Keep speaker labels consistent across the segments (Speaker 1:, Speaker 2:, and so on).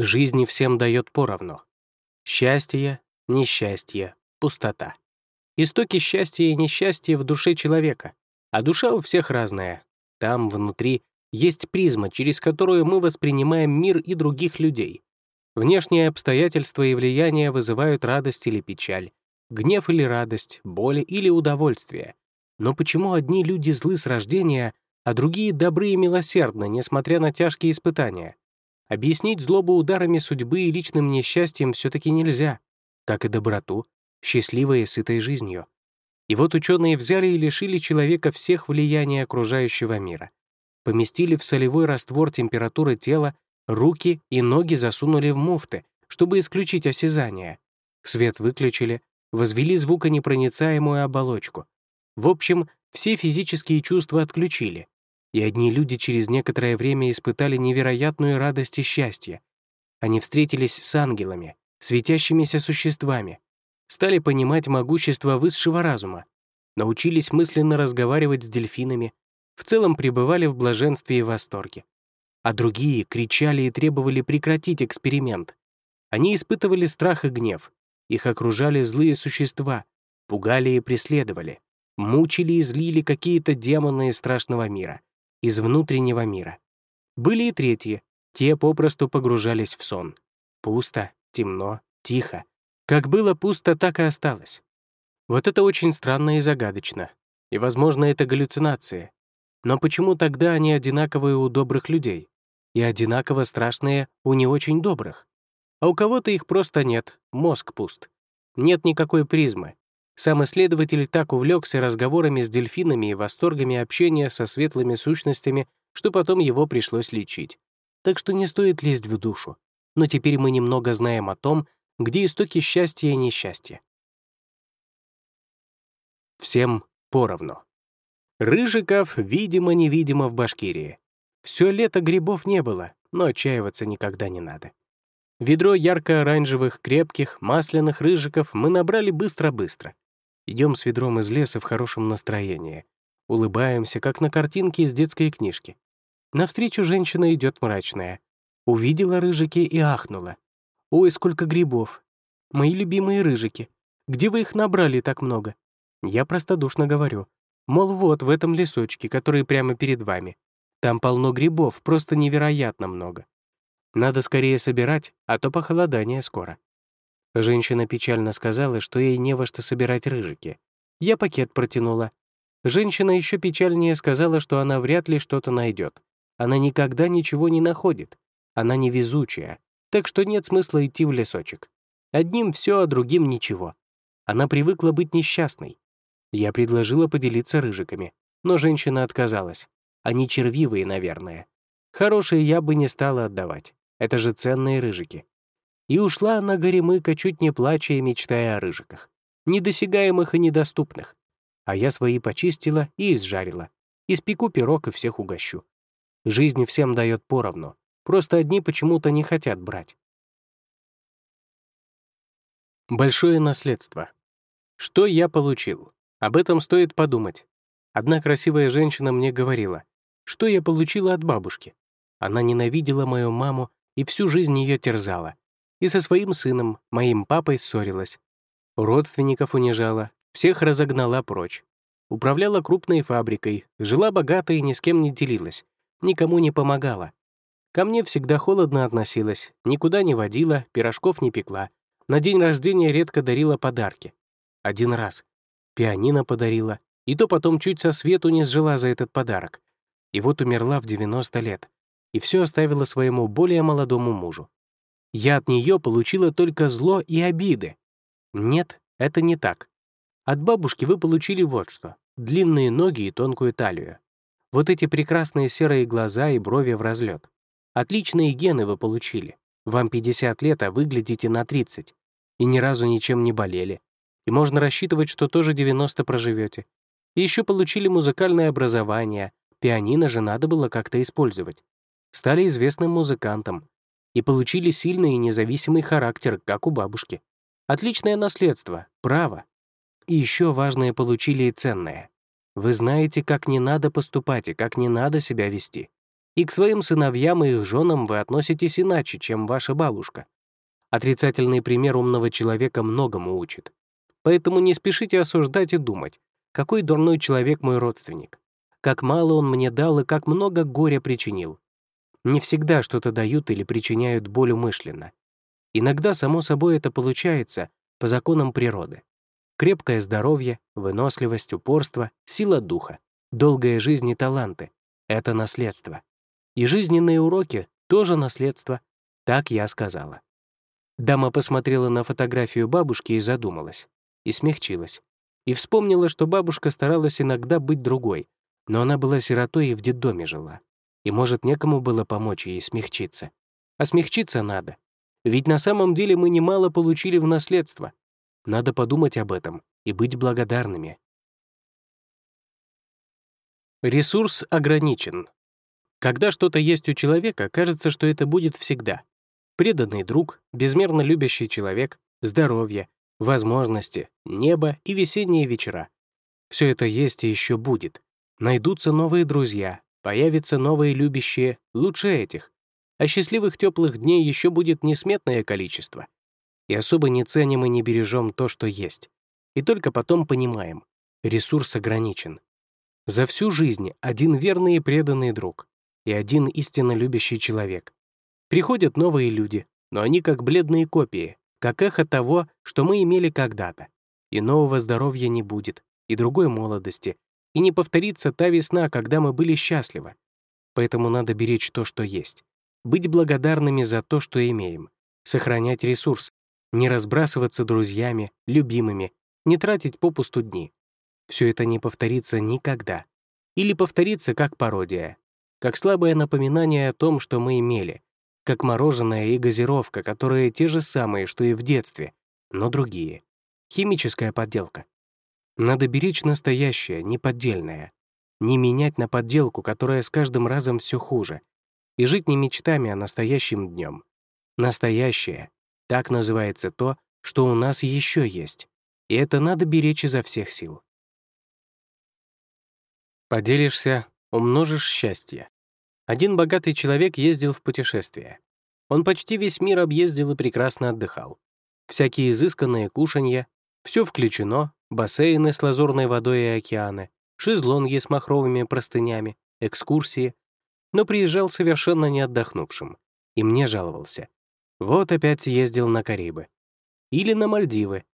Speaker 1: Жизни всем дает поровну. Счастье, несчастье, пустота. Истоки счастья и несчастья в душе человека, а душа у всех разная. Там, внутри, есть призма, через которую мы воспринимаем мир и других людей. Внешние обстоятельства и влияния вызывают радость или печаль, гнев или радость, боль или удовольствие. Но почему одни люди злы с рождения, а другие добры и милосердны, несмотря на тяжкие испытания? Объяснить злобу ударами судьбы и личным несчастьем все-таки нельзя, как и доброту, счастливой и сытой жизнью. И вот ученые взяли и лишили человека всех влияний окружающего мира. Поместили в солевой раствор температуры тела, руки и ноги засунули в муфты, чтобы исключить осязание. Свет выключили, возвели звуконепроницаемую оболочку. В общем, все физические чувства отключили, и одни люди через некоторое время испытали невероятную радость и счастье. Они встретились с ангелами, светящимися существами, стали понимать могущество высшего разума, научились мысленно разговаривать с дельфинами, в целом пребывали в блаженстве и восторге. А другие кричали и требовали прекратить эксперимент. Они испытывали страх и гнев. Их окружали злые существа, пугали и преследовали, мучили и злили какие-то демоны из страшного мира из внутреннего мира. Были и третьи, те попросту погружались в сон. Пусто, темно, тихо. Как было пусто, так и осталось. Вот это очень странно и загадочно. И, возможно, это галлюцинации. Но почему тогда они одинаковые у добрых людей и одинаково страшные у не очень добрых? А у кого-то их просто нет, мозг пуст. Нет никакой призмы, сам исследователь так увлекся разговорами с дельфинами и восторгами общения со светлыми сущностями, что потом его пришлось лечить. Так что не стоит лезть в душу. Но теперь мы немного знаем о том, где истоки счастья и несчастья. Всем поровну. Рыжиков, видимо-невидимо, в Башкирии. Все лето грибов не было, но отчаиваться никогда не надо. Ведро ярко-оранжевых, крепких, масляных рыжиков мы набрали быстро-быстро. Идем с ведром из леса в хорошем настроении. Улыбаемся, как на картинке из детской книжки. Навстречу женщина идет мрачная. Увидела рыжики и ахнула. «Ой, сколько грибов! Мои любимые рыжики! Где вы их набрали так много?» Я простодушно говорю. Мол, вот в этом лесочке, который прямо перед вами. Там полно грибов, просто невероятно много. Надо скорее собирать, а то похолодание скоро. Женщина печально сказала, что ей не во что собирать рыжики. Я пакет протянула. Женщина еще печальнее сказала, что она вряд ли что-то найдет. Она никогда ничего не находит. Она невезучая, так что нет смысла идти в лесочек. Одним все, а другим ничего. Она привыкла быть несчастной. Я предложила поделиться рыжиками, но женщина отказалась. Они червивые, наверное. Хорошие я бы не стала отдавать. Это же ценные рыжики. И ушла она горемыка, чуть не плача и мечтая о рыжиках. Недосягаемых и недоступных. А я свои почистила и изжарила. Испеку пирог и всех угощу. Жизнь всем дает поровну. Просто одни почему-то не хотят брать. Большое наследство. Что я получил? Об этом стоит подумать. Одна красивая женщина мне говорила, что я получила от бабушки. Она ненавидела мою маму и всю жизнь ее терзала и со своим сыном, моим папой, ссорилась. Родственников унижала, всех разогнала прочь. Управляла крупной фабрикой, жила богато и ни с кем не делилась, никому не помогала. Ко мне всегда холодно относилась, никуда не водила, пирожков не пекла. На день рождения редко дарила подарки. Один раз. Пианино подарила, и то потом чуть со свету не сжила за этот подарок. И вот умерла в 90 лет. И все оставила своему более молодому мужу. Я от нее получила только зло и обиды. Нет, это не так. От бабушки вы получили вот что — длинные ноги и тонкую талию. Вот эти прекрасные серые глаза и брови в разлет. Отличные гены вы получили. Вам 50 лет, а выглядите на 30. И ни разу ничем не болели. И можно рассчитывать, что тоже 90 проживете. И еще получили музыкальное образование. Пианино же надо было как-то использовать. Стали известным музыкантом и получили сильный и независимый характер, как у бабушки. Отличное наследство, право. И еще важное получили и ценное. Вы знаете, как не надо поступать и как не надо себя вести. И к своим сыновьям и их женам вы относитесь иначе, чем ваша бабушка. Отрицательный пример умного человека многому учит. Поэтому не спешите осуждать и думать, какой дурной человек мой родственник, как мало он мне дал и как много горя причинил. Не всегда что-то дают или причиняют боль умышленно. Иногда, само собой, это получается по законам природы. Крепкое здоровье, выносливость, упорство, сила духа, долгая жизнь и таланты — это наследство. И жизненные уроки — тоже наследство. Так я сказала. Дама посмотрела на фотографию бабушки и задумалась. И смягчилась. И вспомнила, что бабушка старалась иногда быть другой, но она была сиротой и в детдоме жила. И, может, некому было помочь ей смягчиться. А смягчиться надо. Ведь на самом деле мы немало получили в наследство. Надо подумать об этом и быть благодарными. Ресурс ограничен. Когда что-то есть у человека, кажется, что это будет всегда. Преданный друг, безмерно любящий человек, здоровье, возможности, небо и весенние вечера. Все это есть и еще будет. Найдутся новые друзья, появятся новые любящие, лучше этих. А счастливых теплых дней еще будет несметное количество. И особо не ценим и не бережем то, что есть. И только потом понимаем, ресурс ограничен. За всю жизнь один верный и преданный друг и один истинно любящий человек. Приходят новые люди, но они как бледные копии, как эхо того, что мы имели когда-то. И нового здоровья не будет, и другой молодости, и не повторится та весна, когда мы были счастливы. Поэтому надо беречь то, что есть. Быть благодарными за то, что имеем. Сохранять ресурс. Не разбрасываться друзьями, любимыми, не тратить попусту дни. Все это не повторится никогда. Или повторится как пародия, как слабое напоминание о том, что мы имели, как мороженое и газировка, которые те же самые, что и в детстве, но другие. Химическая подделка. Надо беречь настоящее, не поддельное. Не менять на подделку, которая с каждым разом все хуже. И жить не мечтами, а настоящим днем. Настоящее. Так называется то, что у нас еще есть. И это надо беречь изо всех сил. Поделишься — умножишь счастье. Один богатый человек ездил в путешествие. Он почти весь мир объездил и прекрасно отдыхал. Всякие изысканные кушанья, все включено, бассейны с лазурной водой и океаны, шезлонги с махровыми простынями, экскурсии. Но приезжал совершенно не отдохнувшим. И мне жаловался. Вот опять ездил на Карибы. Или на Мальдивы.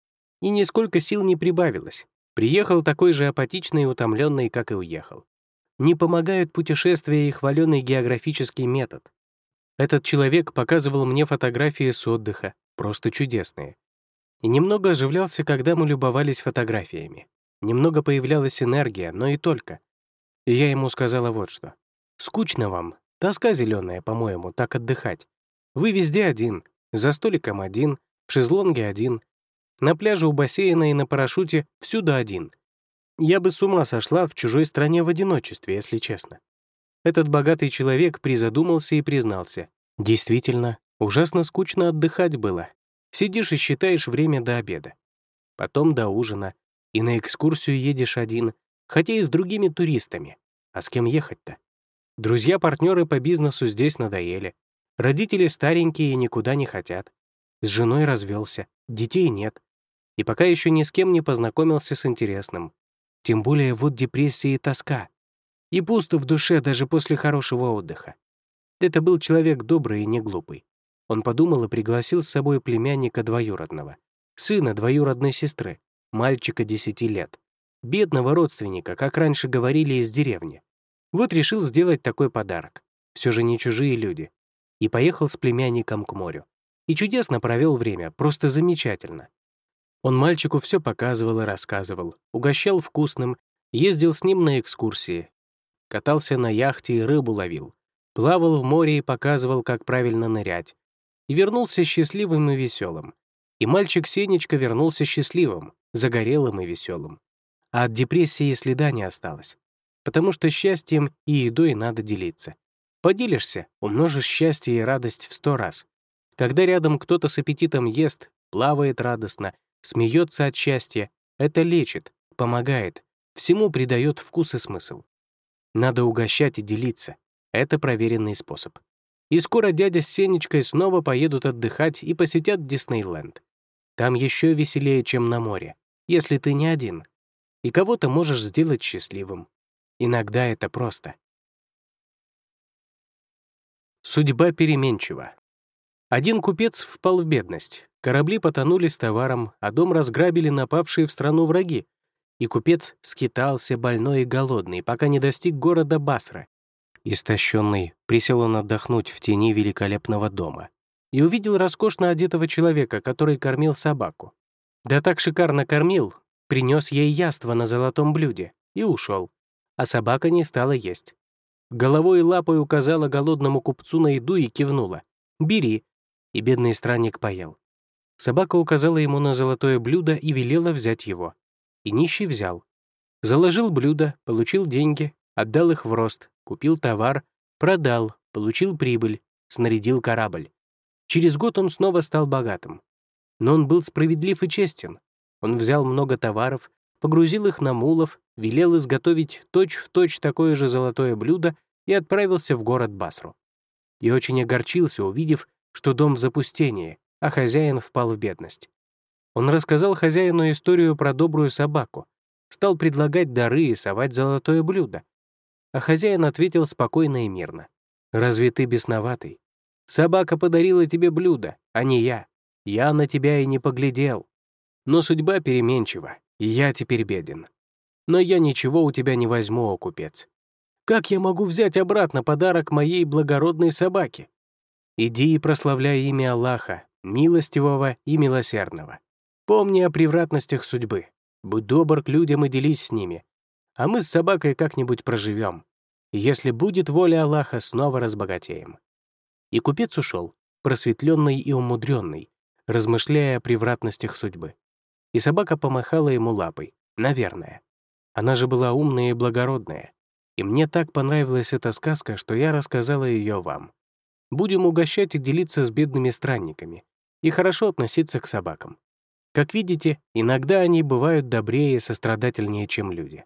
Speaker 1: И нисколько сил не прибавилось. Приехал такой же апатичный и утомленный, как и уехал не помогают путешествия и хваленый географический метод. Этот человек показывал мне фотографии с отдыха, просто чудесные. И немного оживлялся, когда мы любовались фотографиями. Немного появлялась энергия, но и только. И я ему сказала вот что. «Скучно вам. Тоска зеленая, по-моему, так отдыхать. Вы везде один, за столиком один, в шезлонге один, на пляже у бассейна и на парашюте всюду один. Я бы с ума сошла в чужой стране в одиночестве, если честно. Этот богатый человек призадумался и признался. Действительно, ужасно скучно отдыхать было. Сидишь и считаешь время до обеда. Потом до ужина. И на экскурсию едешь один, хотя и с другими туристами. А с кем ехать-то? Друзья-партнеры по бизнесу здесь надоели. Родители старенькие и никуда не хотят. С женой развелся, детей нет. И пока еще ни с кем не познакомился с интересным. Тем более вот депрессия и тоска. И пусто в душе даже после хорошего отдыха. Это был человек добрый и не глупый. Он подумал и пригласил с собой племянника двоюродного, сына двоюродной сестры, мальчика 10 лет, бедного родственника, как раньше говорили, из деревни. Вот решил сделать такой подарок. Все же не чужие люди. И поехал с племянником к морю. И чудесно провел время, просто замечательно. Он мальчику все показывал и рассказывал, угощал вкусным, ездил с ним на экскурсии, катался на яхте и рыбу ловил, плавал в море и показывал, как правильно нырять. И вернулся счастливым и веселым. И мальчик Сенечка вернулся счастливым, загорелым и веселым. А от депрессии следа не осталось. Потому что счастьем и едой надо делиться. Поделишься, умножишь счастье и радость в сто раз. Когда рядом кто-то с аппетитом ест, плавает радостно смеется от счастья. Это лечит, помогает, всему придает вкус и смысл. Надо угощать и делиться. Это проверенный способ. И скоро дядя с Сенечкой снова поедут отдыхать и посетят Диснейленд. Там еще веселее, чем на море, если ты не один. И кого-то можешь сделать счастливым. Иногда это просто. Судьба переменчива. Один купец впал в бедность. Корабли потонули с товаром, а дом разграбили напавшие в страну враги. И купец скитался больной и голодный, пока не достиг города Басра. Истощенный, присел он отдохнуть в тени великолепного дома и увидел роскошно одетого человека, который кормил собаку. Да так шикарно кормил, принес ей яство на золотом блюде и ушел, а собака не стала есть. Головой и лапой указала голодному купцу на еду и кивнула. «Бери». И бедный странник поел. Собака указала ему на золотое блюдо и велела взять его. И нищий взял. Заложил блюдо, получил деньги, отдал их в рост, купил товар, продал, получил прибыль, снарядил корабль. Через год он снова стал богатым. Но он был справедлив и честен. Он взял много товаров, погрузил их на мулов, велел изготовить точь-в-точь точь такое же золотое блюдо и отправился в город Басру. И очень огорчился, увидев, что дом в запустении, а хозяин впал в бедность. Он рассказал хозяину историю про добрую собаку, стал предлагать дары и совать золотое блюдо. А хозяин ответил спокойно и мирно. «Разве ты бесноватый? Собака подарила тебе блюдо, а не я. Я на тебя и не поглядел. Но судьба переменчива, и я теперь беден. Но я ничего у тебя не возьму, о купец. Как я могу взять обратно подарок моей благородной собаке? Иди и прославляй имя Аллаха, милостивого и милосердного. Помни о превратностях судьбы. Будь добр к людям и делись с ними. А мы с собакой как-нибудь проживем. Если будет воля Аллаха, снова разбогатеем. И купец ушел, просветленный и умудренный, размышляя о превратностях судьбы. И собака помахала ему лапой, наверное. Она же была умная и благородная. И мне так понравилась эта сказка, что я рассказала ее вам. Будем угощать и делиться с бедными странниками. И хорошо относиться к собакам. Как видите, иногда они бывают добрее и сострадательнее, чем люди.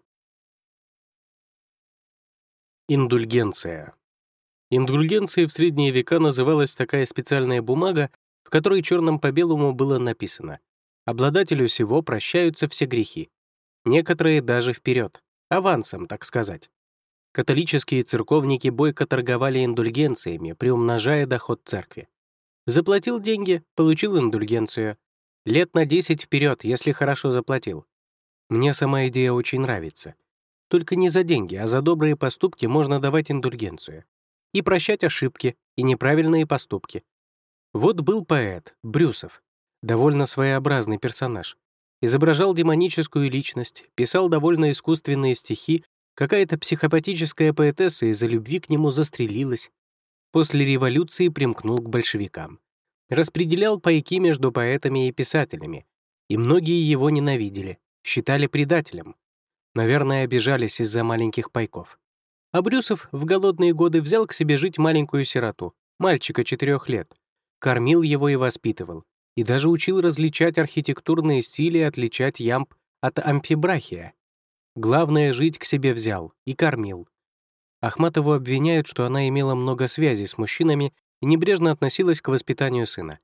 Speaker 1: Индульгенция. Индульгенцией в средние века называлась такая специальная бумага, в которой черным по белому было написано «Обладателю всего прощаются все грехи». Некоторые даже вперед, авансом, так сказать. Католические церковники бойко торговали индульгенциями, приумножая доход церкви. Заплатил деньги, получил индульгенцию. Лет на 10 вперед, если хорошо заплатил. Мне сама идея очень нравится. Только не за деньги, а за добрые поступки можно давать индульгенцию и прощать ошибки и неправильные поступки. Вот был поэт, Брюсов, довольно своеобразный персонаж. Изображал демоническую личность, писал довольно искусственные стихи, какая-то психопатическая поэтесса из-за любви к нему застрелилась. После революции примкнул к большевикам. Распределял пайки между поэтами и писателями, и многие его ненавидели, считали предателем. Наверное, обижались из-за маленьких пайков. А Брюсов в голодные годы взял к себе жить маленькую сироту, мальчика четырех лет, кормил его и воспитывал, и даже учил различать архитектурные стили и отличать ямб от амфибрахия. Главное, жить к себе взял и кормил. Ахматову обвиняют, что она имела много связей с мужчинами и небрежно относилась к воспитанию сына.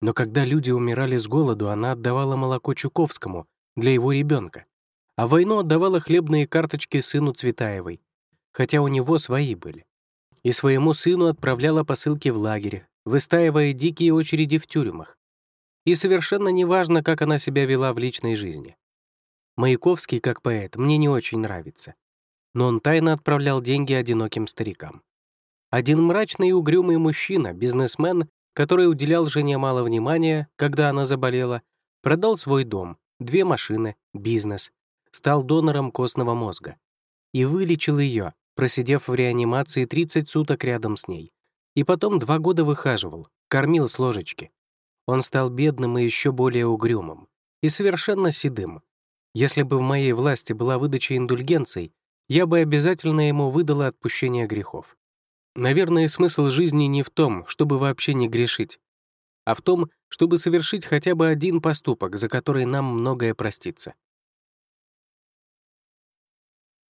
Speaker 1: Но когда люди умирали с голоду, она отдавала молоко Чуковскому для его ребенка, а войну отдавала хлебные карточки сыну Цветаевой, хотя у него свои были. И своему сыну отправляла посылки в лагерь, выстаивая дикие очереди в тюрьмах. И совершенно неважно, как она себя вела в личной жизни. Маяковский, как поэт, мне не очень нравится. Но он тайно отправлял деньги одиноким старикам. Один мрачный и угрюмый мужчина, бизнесмен, который уделял жене мало внимания, когда она заболела, продал свой дом, две машины, бизнес, стал донором костного мозга и вылечил ее, просидев в реанимации 30 суток рядом с ней. И потом два года выхаживал, кормил с ложечки. Он стал бедным и еще более угрюмым. И совершенно седым. Если бы в моей власти была выдача индульгенций, я бы обязательно ему выдала отпущение грехов. Наверное, смысл жизни не в том, чтобы вообще не грешить, а в том, чтобы совершить хотя бы один поступок, за который нам многое простится.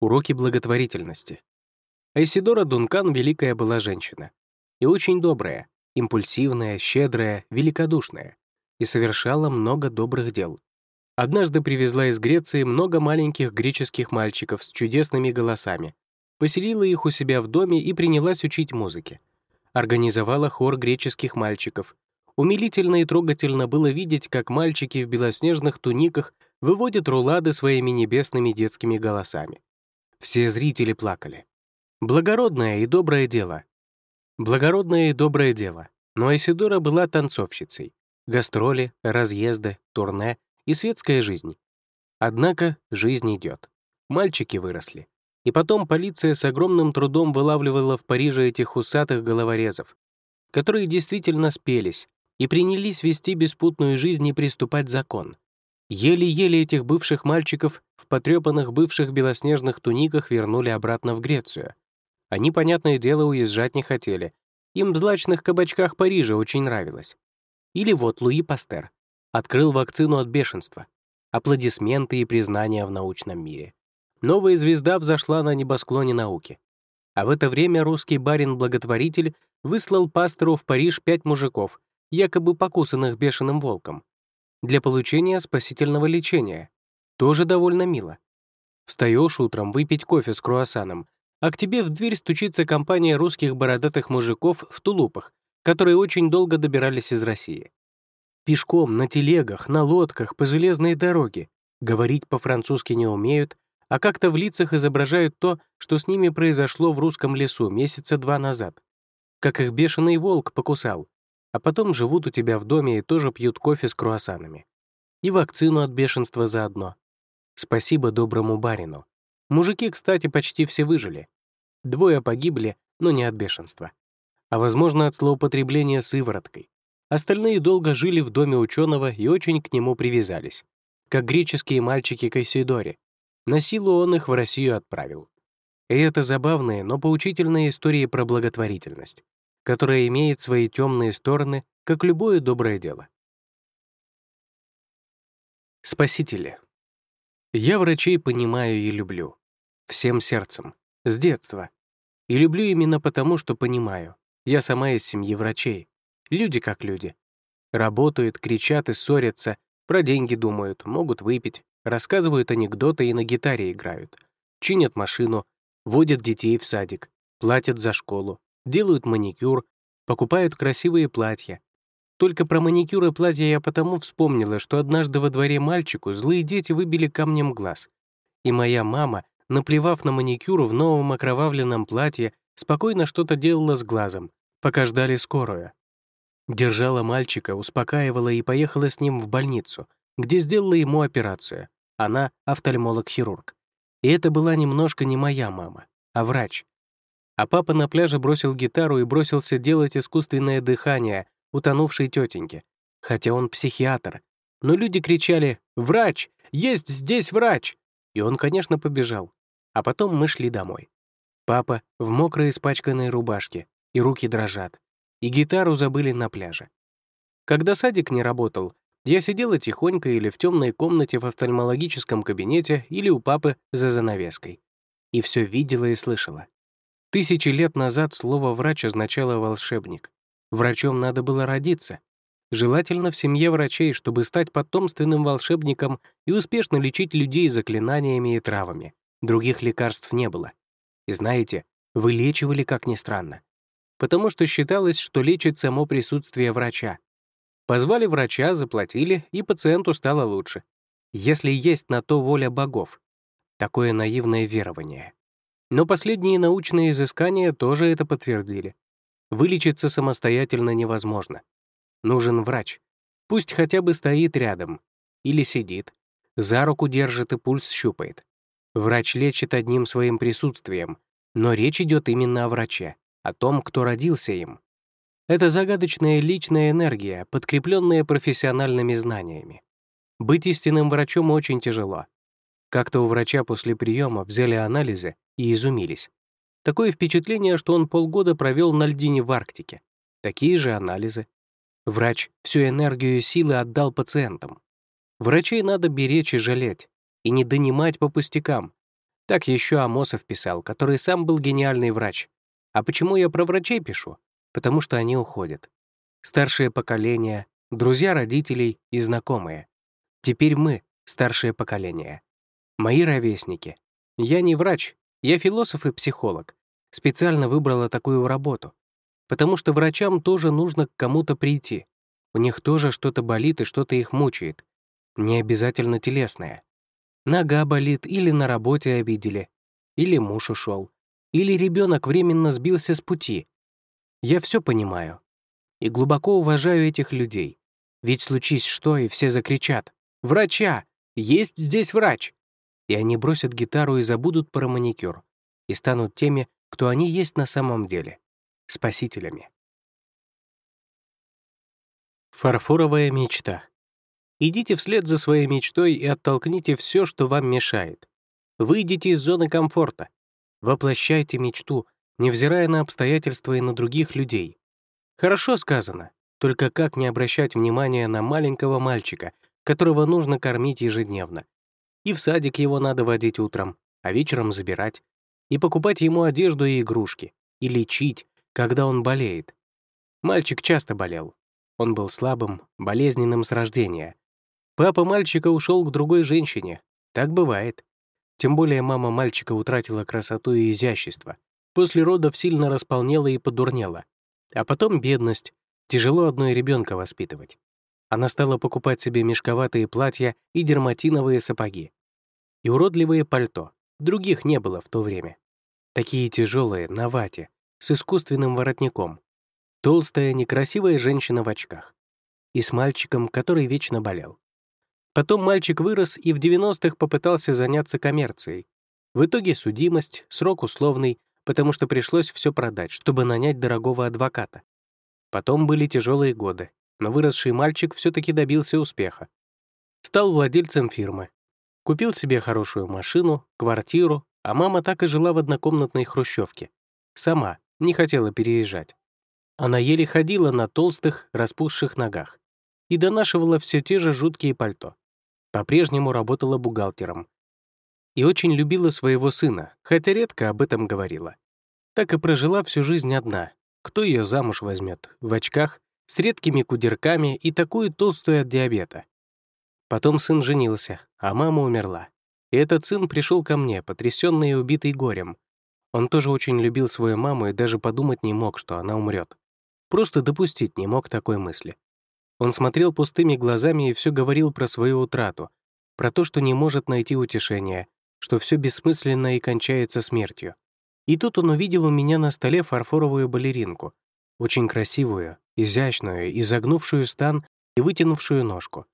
Speaker 1: Уроки благотворительности. Айсидора Дункан великая была женщина. И очень добрая, импульсивная, щедрая, великодушная. И совершала много добрых дел. Однажды привезла из Греции много маленьких греческих мальчиков с чудесными голосами, поселила их у себя в доме и принялась учить музыке. Организовала хор греческих мальчиков. Умилительно и трогательно было видеть, как мальчики в белоснежных туниках выводят рулады своими небесными детскими голосами. Все зрители плакали. Благородное и доброе дело. Благородное и доброе дело. Но Айсидора была танцовщицей. Гастроли, разъезды, турне — и светская жизнь. Однако жизнь идет. Мальчики выросли. И потом полиция с огромным трудом вылавливала в Париже этих усатых головорезов, которые действительно спелись и принялись вести беспутную жизнь и приступать закон. Еле-еле этих бывших мальчиков в потрепанных бывших белоснежных туниках вернули обратно в Грецию. Они, понятное дело, уезжать не хотели. Им в злачных кабачках Парижа очень нравилось. Или вот Луи Пастер открыл вакцину от бешенства, аплодисменты и признания в научном мире. Новая звезда взошла на небосклоне науки. А в это время русский барин-благотворитель выслал пастору в Париж пять мужиков, якобы покусанных бешеным волком, для получения спасительного лечения. Тоже довольно мило. Встаешь утром выпить кофе с круассаном, а к тебе в дверь стучится компания русских бородатых мужиков в тулупах, которые очень долго добирались из России. Пешком, на телегах, на лодках, по железной дороге. Говорить по-французски не умеют, а как-то в лицах изображают то, что с ними произошло в русском лесу месяца два назад. Как их бешеный волк покусал. А потом живут у тебя в доме и тоже пьют кофе с круассанами. И вакцину от бешенства заодно. Спасибо доброму барину. Мужики, кстати, почти все выжили. Двое погибли, но не от бешенства. А, возможно, от злоупотребления сывороткой. Остальные долго жили в доме ученого и очень к нему привязались, как греческие мальчики к Исидоре. На силу он их в Россию отправил. И это забавные, но поучительные истории про благотворительность, которая имеет свои темные стороны, как любое доброе дело. Спасители. Я врачей понимаю и люблю. Всем сердцем. С детства. И люблю именно потому, что понимаю. Я сама из семьи врачей. Люди как люди. Работают, кричат и ссорятся, про деньги думают, могут выпить, рассказывают анекдоты и на гитаре играют. Чинят машину, водят детей в садик, платят за школу, делают маникюр, покупают красивые платья. Только про маникюр и платья я потому вспомнила, что однажды во дворе мальчику злые дети выбили камнем глаз. И моя мама, наплевав на маникюр в новом окровавленном платье, спокойно что-то делала с глазом, пока ждали скорую. Держала мальчика, успокаивала и поехала с ним в больницу, где сделала ему операцию. Она — офтальмолог-хирург. И это была немножко не моя мама, а врач. А папа на пляже бросил гитару и бросился делать искусственное дыхание утонувшей тетеньке, хотя он психиатр. Но люди кричали «Врач! Есть здесь врач!» И он, конечно, побежал. А потом мы шли домой. Папа в мокрой испачканной рубашке, и руки дрожат и гитару забыли на пляже. Когда садик не работал, я сидела тихонько или в темной комнате в офтальмологическом кабинете или у папы за занавеской. И все видела и слышала. Тысячи лет назад слово «врач» означало «волшебник». Врачом надо было родиться. Желательно в семье врачей, чтобы стать потомственным волшебником и успешно лечить людей заклинаниями и травами. Других лекарств не было. И знаете, вылечивали, как ни странно потому что считалось, что лечит само присутствие врача. Позвали врача, заплатили, и пациенту стало лучше. Если есть на то воля богов. Такое наивное верование. Но последние научные изыскания тоже это подтвердили. Вылечиться самостоятельно невозможно. Нужен врач. Пусть хотя бы стоит рядом. Или сидит. За руку держит и пульс щупает. Врач лечит одним своим присутствием, но речь идет именно о враче о том, кто родился им. Это загадочная личная энергия, подкрепленная профессиональными знаниями. Быть истинным врачом очень тяжело. Как-то у врача после приема взяли анализы и изумились. Такое впечатление, что он полгода провел на льдине в Арктике. Такие же анализы. Врач всю энергию и силы отдал пациентам. Врачей надо беречь и жалеть, и не донимать по пустякам. Так еще Амосов писал, который сам был гениальный врач. А почему я про врачей пишу? Потому что они уходят. Старшее поколение, друзья родителей и знакомые. Теперь мы — старшее поколение. Мои ровесники. Я не врач, я философ и психолог. Специально выбрала такую работу. Потому что врачам тоже нужно к кому-то прийти. У них тоже что-то болит и что-то их мучает. Не обязательно телесное. Нога болит или на работе обидели, или муж ушел, или ребенок временно сбился с пути. Я все понимаю. И глубоко уважаю этих людей. Ведь случись что, и все закричат «Врача! Есть здесь врач!» И они бросят гитару и забудут про маникюр. И станут теми, кто они есть на самом деле — спасителями. Фарфоровая мечта. Идите вслед за своей мечтой и оттолкните все, что вам мешает. Выйдите из зоны комфорта. Воплощайте мечту, невзирая на обстоятельства и на других людей. Хорошо сказано, только как не обращать внимания на маленького мальчика, которого нужно кормить ежедневно. И в садик его надо водить утром, а вечером забирать. И покупать ему одежду и игрушки. И лечить, когда он болеет. Мальчик часто болел. Он был слабым, болезненным с рождения. Папа мальчика ушел к другой женщине. Так бывает. Тем более мама мальчика утратила красоту и изящество. После родов сильно располнела и подурнела. А потом бедность. Тяжело одной ребенка воспитывать. Она стала покупать себе мешковатые платья и дерматиновые сапоги. И уродливые пальто. Других не было в то время. Такие тяжелые, на вате, с искусственным воротником. Толстая, некрасивая женщина в очках. И с мальчиком, который вечно болел. Потом мальчик вырос и в 90-х попытался заняться коммерцией. В итоге судимость, срок условный, потому что пришлось все продать, чтобы нанять дорогого адвоката. Потом были тяжелые годы, но выросший мальчик все-таки добился успеха. Стал владельцем фирмы. Купил себе хорошую машину, квартиру, а мама так и жила в однокомнатной хрущевке. Сама, не хотела переезжать. Она еле ходила на толстых, распухших ногах и донашивала все те же жуткие пальто. По-прежнему работала бухгалтером. И очень любила своего сына, хотя редко об этом говорила. Так и прожила всю жизнь одна. Кто ее замуж возьмет? В очках, с редкими кудерками и такую толстую от диабета. Потом сын женился, а мама умерла. И этот сын пришел ко мне, потрясенный и убитый горем. Он тоже очень любил свою маму и даже подумать не мог, что она умрет. Просто допустить не мог такой мысли. Он смотрел пустыми глазами и все говорил про свою утрату, про то, что не может найти утешения, что все бессмысленно и кончается смертью. И тут он увидел у меня на столе фарфоровую балеринку, очень красивую, изящную, изогнувшую стан и вытянувшую ножку.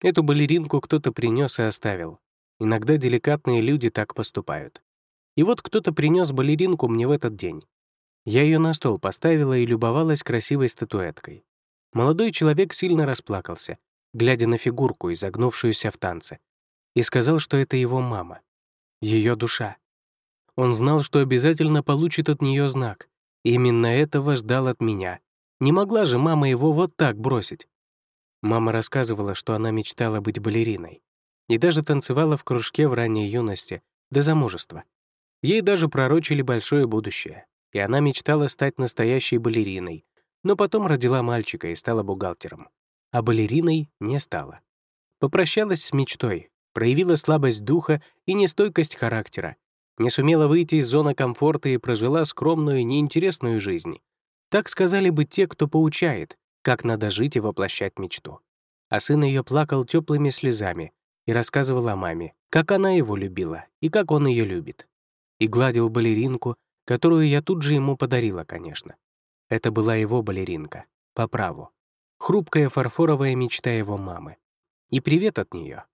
Speaker 1: Эту балеринку кто-то принес и оставил. Иногда деликатные люди так поступают. И вот кто-то принес балеринку мне в этот день. Я ее на стол поставила и любовалась красивой статуэткой. Молодой человек сильно расплакался, глядя на фигурку, изогнувшуюся в танце, и сказал, что это его мама, ее душа. Он знал, что обязательно получит от нее знак. Именно этого ждал от меня. Не могла же мама его вот так бросить. Мама рассказывала, что она мечтала быть балериной и даже танцевала в кружке в ранней юности, до замужества. Ей даже пророчили большое будущее, и она мечтала стать настоящей балериной, но потом родила мальчика и стала бухгалтером. А балериной не стала. Попрощалась с мечтой, проявила слабость духа и нестойкость характера, не сумела выйти из зоны комфорта и прожила скромную, неинтересную жизнь. Так сказали бы те, кто поучает, как надо жить и воплощать мечту. А сын ее плакал теплыми слезами и рассказывал о маме, как она его любила и как он ее любит. И гладил балеринку, которую я тут же ему подарила, конечно. Это была его балеринка, по праву. Хрупкая фарфоровая мечта его мамы. И привет от нее.